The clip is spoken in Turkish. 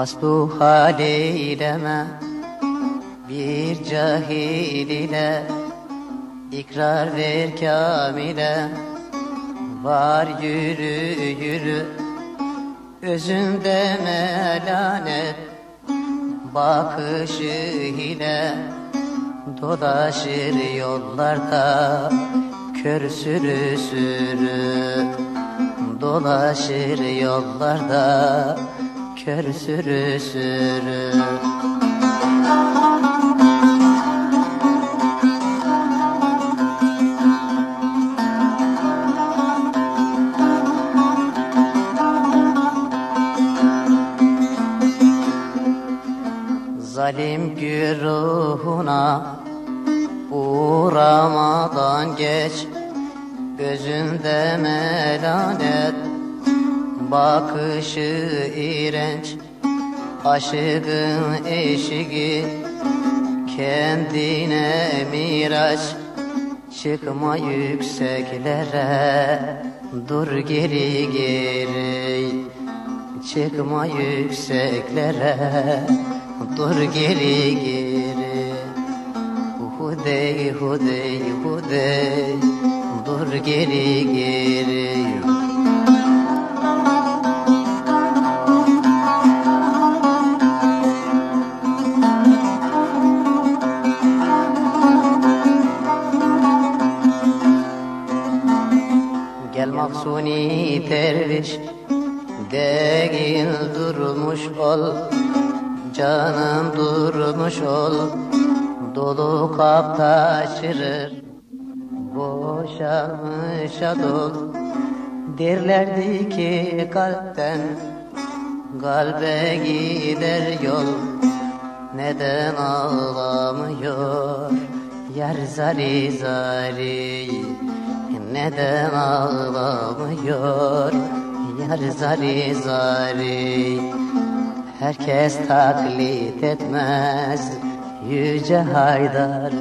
Hasbu hal eyleme bir cahil ile ikrar ver kamile. Var yürü yürü özünde melanet bakışı ile dolaşır yollarda kör sürü sürü. Dolaşır yollarda kör sürü sürü. Zalim güruhuna uğramadan geç. Gözünde melanet Bakışı iğrenç. Aşığın eşiği Kendine miraç. Çıkma yükseklere Dur geri geri. Çıkma yükseklere Dur geri geri. Hudey hudey hudey Dur geri geri mahsuni derviş Değil durmuş ol Canım durmuş ol Dolu kap taşırır Boşalmışa dol. Derlerdi ki kalpten Kalbe gider yol Neden ağlamıyor Yar zari zari Neden ağlamıyor? Yar zari zari. Herkes taklit etmez. Yüce Haydar